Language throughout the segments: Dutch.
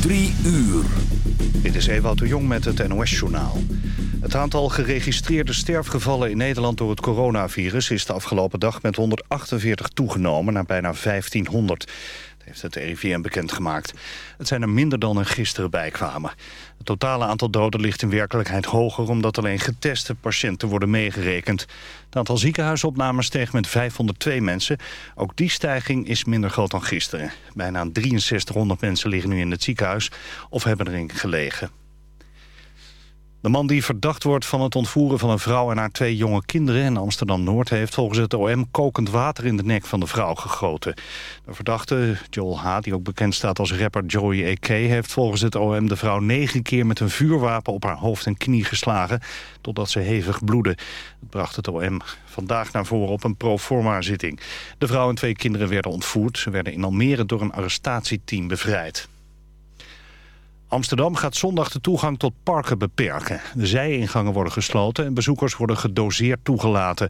Drie uur. Dit is Ewout de Jong met het NOS-journaal. Het aantal geregistreerde sterfgevallen in Nederland door het coronavirus... is de afgelopen dag met 148 toegenomen naar bijna 1500 heeft het RIVM bekendgemaakt. Het zijn er minder dan er gisteren bijkwamen. Het totale aantal doden ligt in werkelijkheid hoger... omdat alleen geteste patiënten worden meegerekend. Het aantal ziekenhuisopnames steeg met 502 mensen. Ook die stijging is minder groot dan gisteren. Bijna 6300 mensen liggen nu in het ziekenhuis of hebben erin gelegen. De man die verdacht wordt van het ontvoeren van een vrouw en haar twee jonge kinderen in Amsterdam-Noord... heeft volgens het OM kokend water in de nek van de vrouw gegoten. De verdachte, Joel H., die ook bekend staat als rapper Joey A.K... heeft volgens het OM de vrouw negen keer met een vuurwapen op haar hoofd en knie geslagen... totdat ze hevig bloedde. Dat bracht het OM vandaag naar voren op een proforma-zitting. De vrouw en twee kinderen werden ontvoerd. Ze werden in Almere door een arrestatieteam bevrijd. Amsterdam gaat zondag de toegang tot parken beperken. De zijingangen worden gesloten en bezoekers worden gedoseerd toegelaten.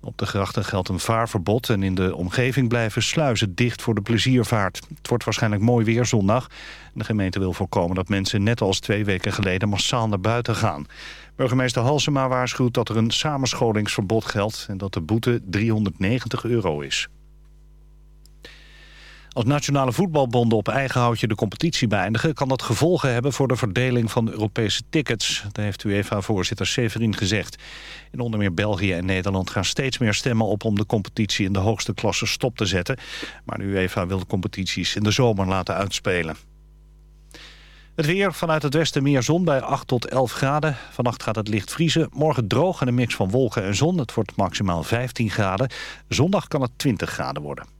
Op de grachten geldt een vaarverbod en in de omgeving blijven sluizen dicht voor de pleziervaart. Het wordt waarschijnlijk mooi weer zondag. De gemeente wil voorkomen dat mensen net als twee weken geleden massaal naar buiten gaan. Burgemeester Halsema waarschuwt dat er een samenscholingsverbod geldt en dat de boete 390 euro is. Als nationale voetbalbonden op eigen houtje de competitie beëindigen... kan dat gevolgen hebben voor de verdeling van Europese tickets. Dat heeft UEFA-voorzitter Severin gezegd. In onder meer België en Nederland gaan steeds meer stemmen op... om de competitie in de hoogste klasse stop te zetten. Maar de UEFA wil de competities in de zomer laten uitspelen. Het weer vanuit het westen meer zon bij 8 tot 11 graden. Vannacht gaat het licht vriezen. Morgen droog en een mix van wolken en zon. Het wordt maximaal 15 graden. Zondag kan het 20 graden worden.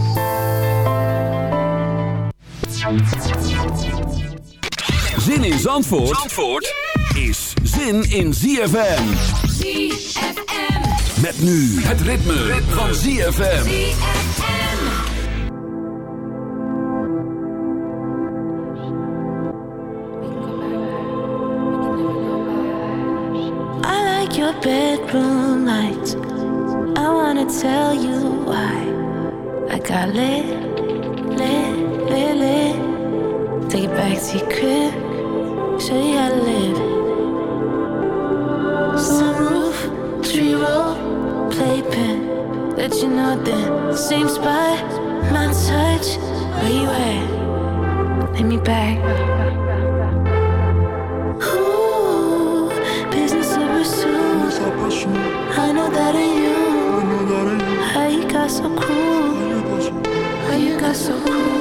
Zin in Zandvoort, Zandvoort yeah! is zin in ZFM. ZFM. Met nu het ritme, ritme. van ZFM. ZFM. I like your bedroom lights. I wanna tell you why. I got lit. backseat crib. Show you how to live. Sunroof, three roll, playpen. Let you know then. Same spot, my touch. Where you at? Let me back. Ooh, business of pursuit. I know that in you. I you got so cool? I you got so cool?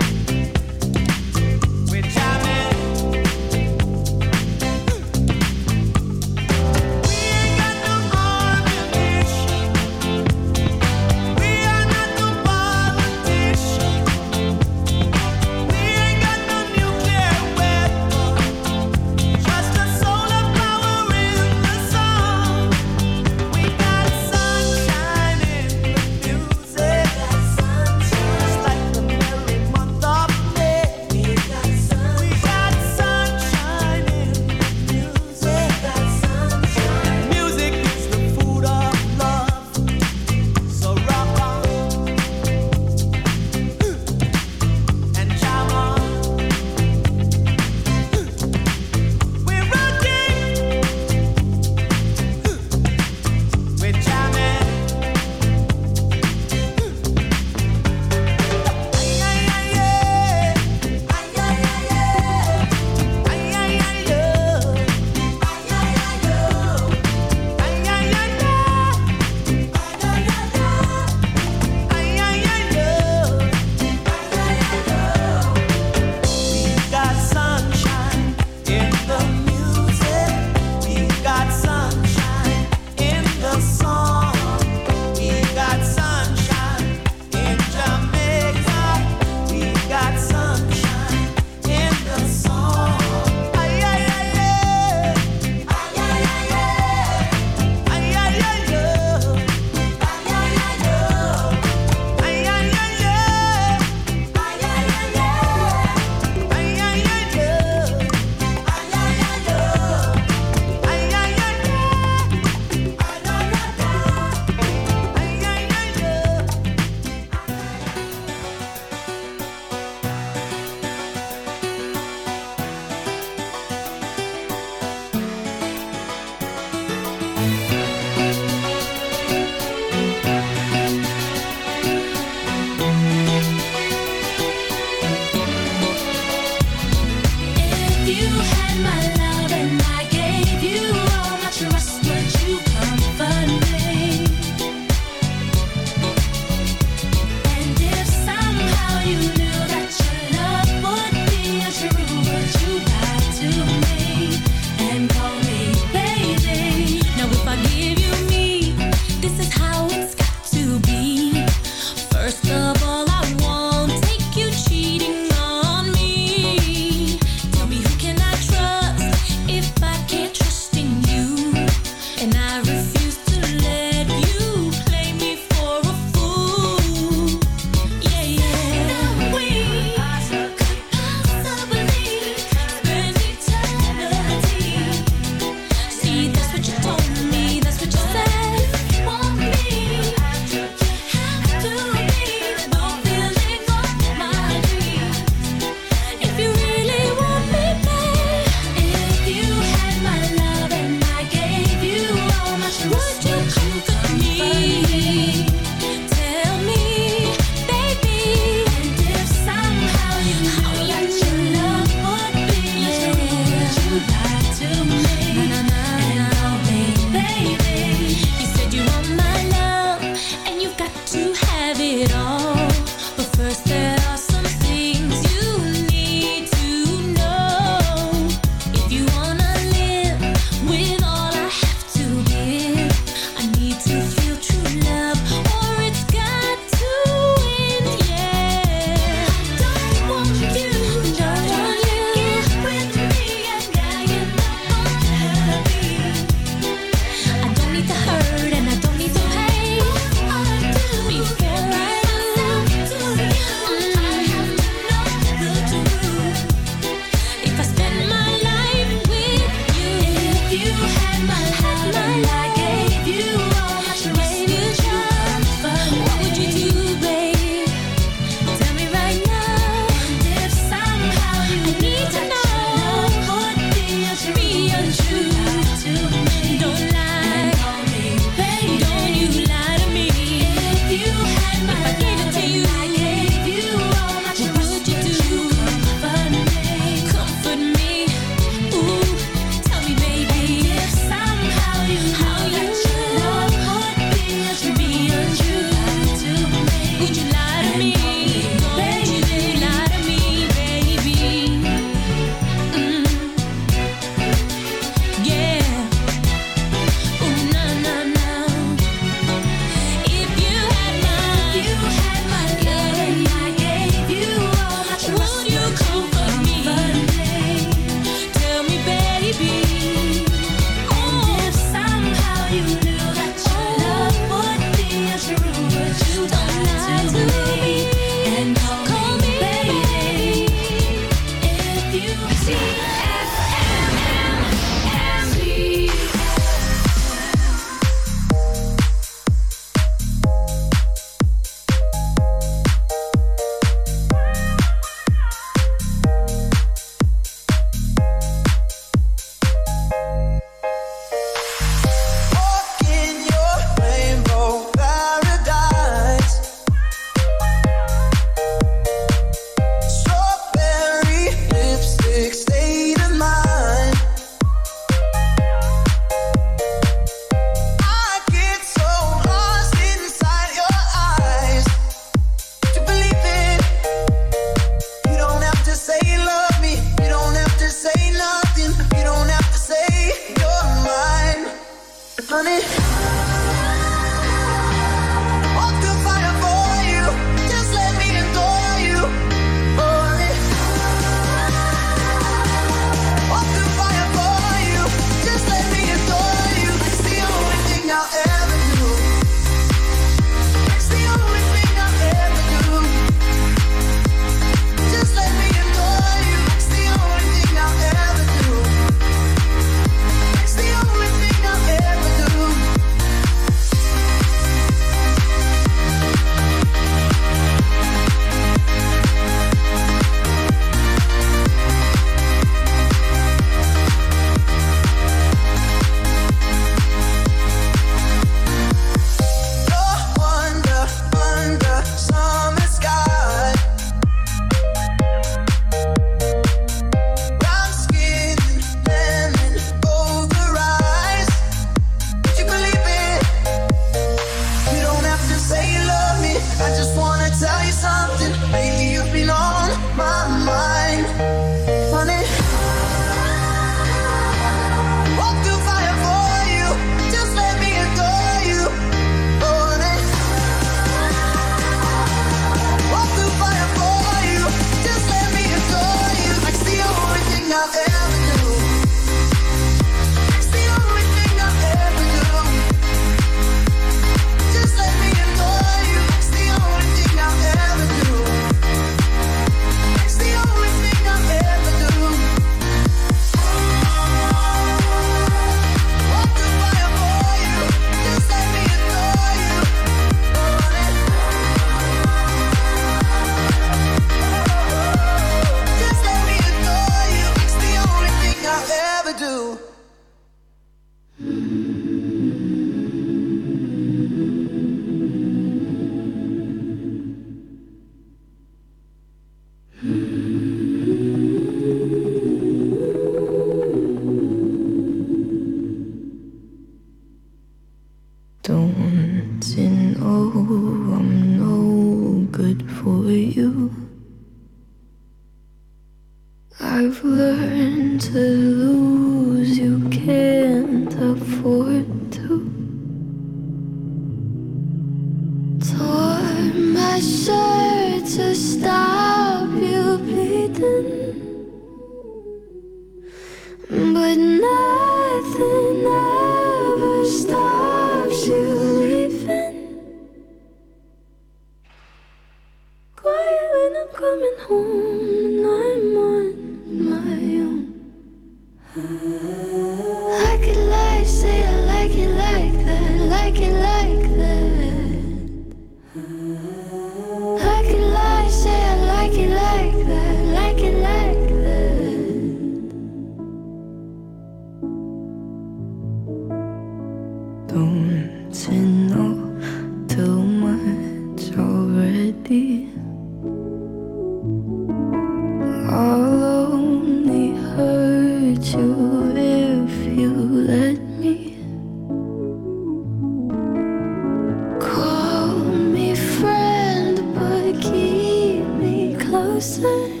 Closer.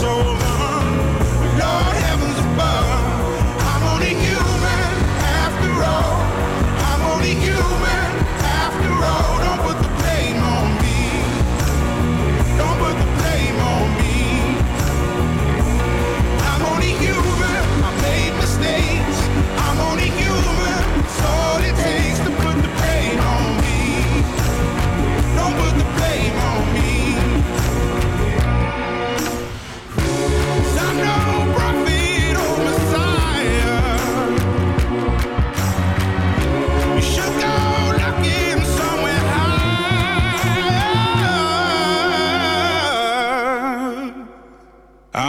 soul.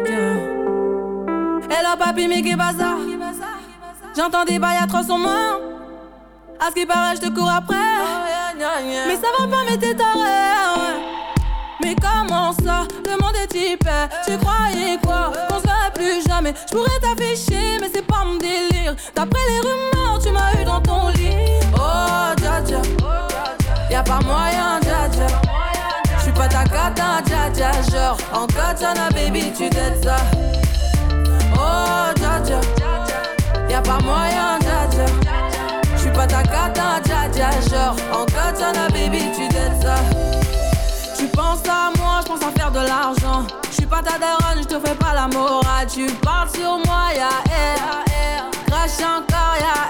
Ok. Hello papi, mais qu'est bazar? J'entends des bails atroces sur moi. À ce qui paraît, je te cours après. Mais ça va pas, mais t'es taré. Mais comment ça? Le monde est type. Tu croyais quoi? Qu'on se plus jamais. Je pourrais t'afficher, mais c'est pas mon délire. D'après les rumeurs, tu m'as eu dans ton lit. Oh, dja dja. Y'a pas moyen, ta cata, dja dja. Genre, en katana, baby, tu t'aides ça. Oh, dja dja. Y'a pas moyen, dja dja. J'suis pas ta cata, dja dja. Genre, en katana, baby, tu t'aides ça. Tu penses à moi, je pense à faire de l'argent. Je suis pas ta daronne, je te fais pas la morale. Tu parles sur moi, ya air. Crash encore, ya air.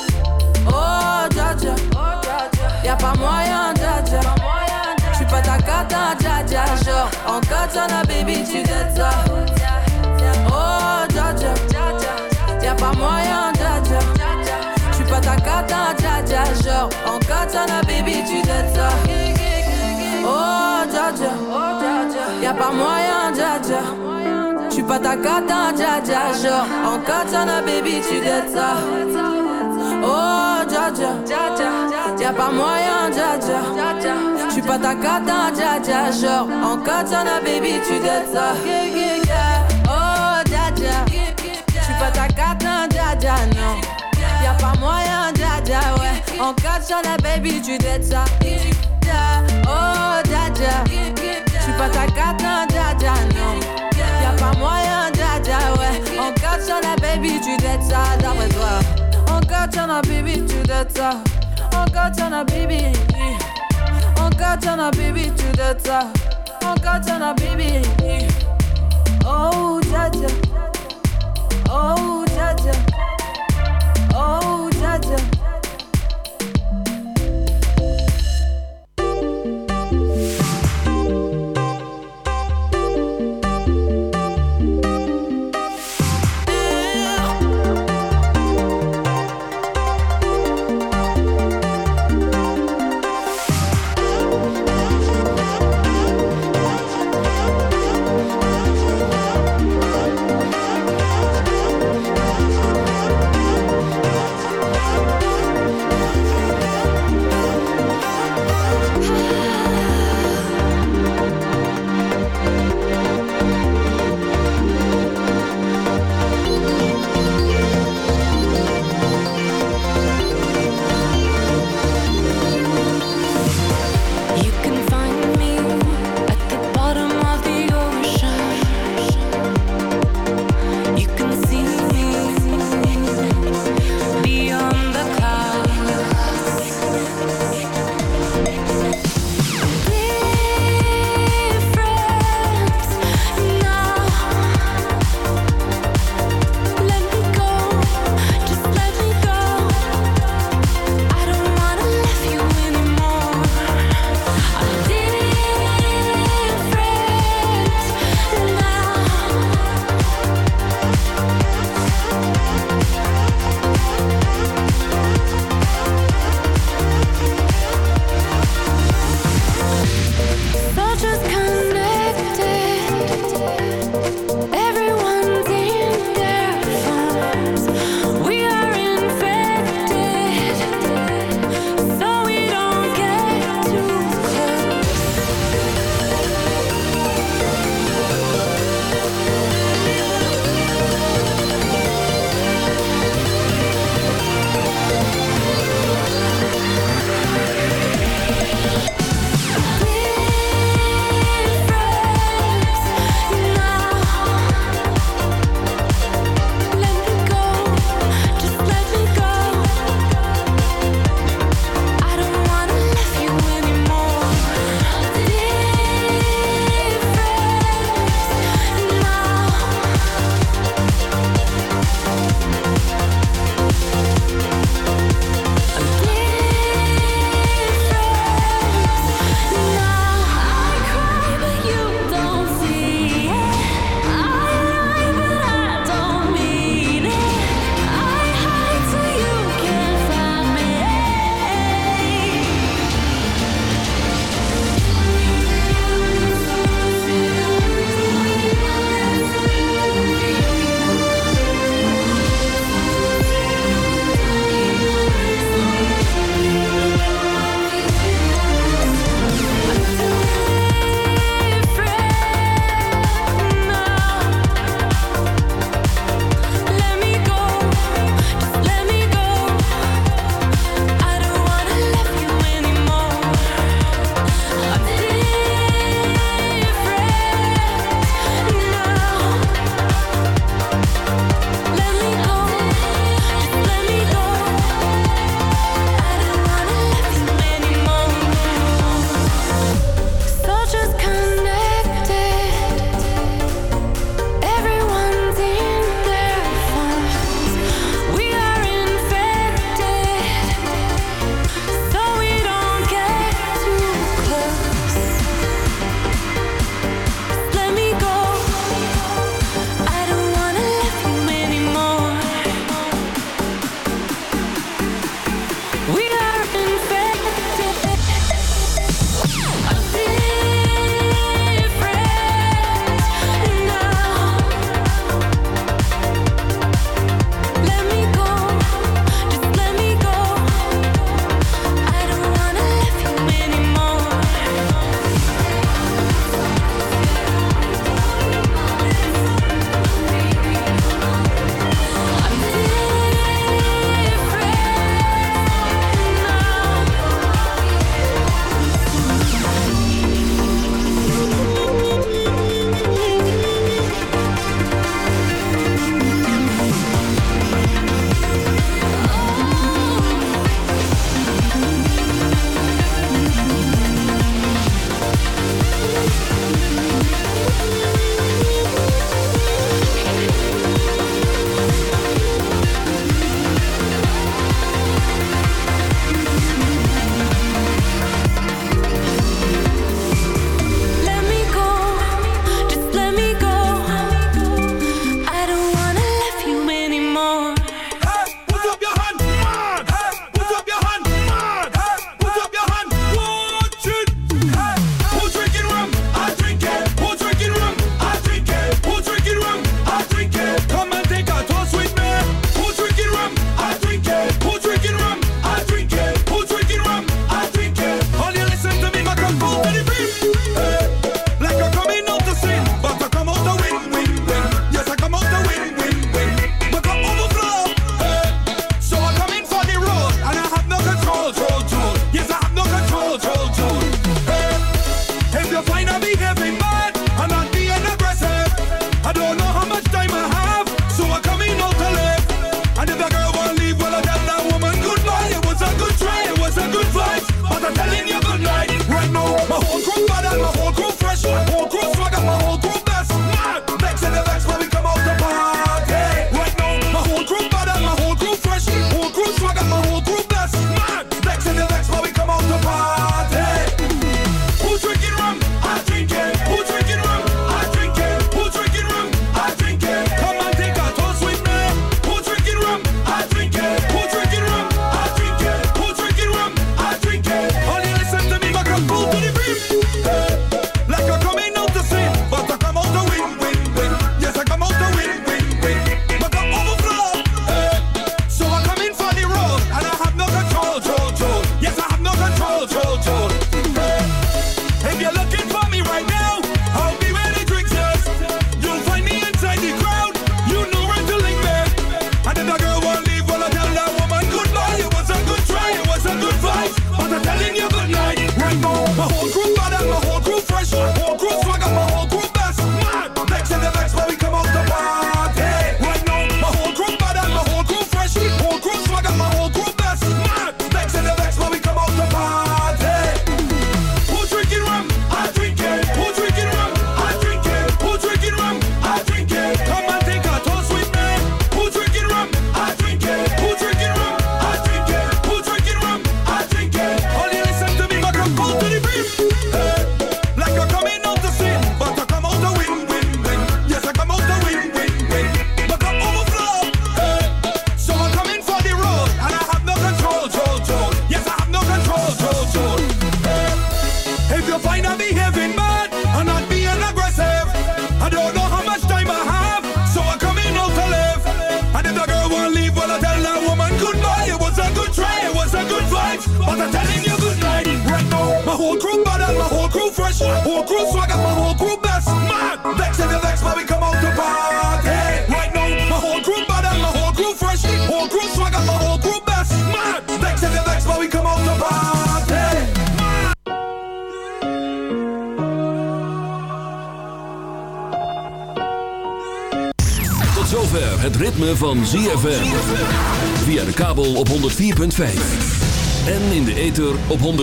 Pas moyen, dja dja. J'suis pas ta cata, dja dja. Genre, en katana, baby, tu t'aides ça. Oh, dja dja. Y'a pas moyen, dja dja. J'suis pas ta cata, dja dja. Genre, en katana, baby, tu t'aides ça. Oh, dja dja. Y'a pas moyen, dja dja. J'suis pas ta cata, dja dja. Genre, en katana, baby, tu t'aides ça. Oh, dja dja. Y'a pas moyen, dja dja. J'suis pas ta cata, dja dja. Genre, en katana, baby, tu t'aides ça. Oh, dja dja. J'suis pas ta cata, dja dja, non. Y'a pas moyen, dja dja, ouais. En katana, baby, tu t'aides ça. Oh, dja dja. J'suis pas ta cata, dja dja, non. Pas moyen, dja dja, ouais. En katana, baby, tu t'aides ça, d'après toi. Katana baby to the top. Oh baby. Oh baby to the top. Oh baby. Oh Jaja. Oh Jaja. Oh Jaja.